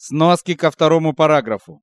Сноски ко второму параграфу.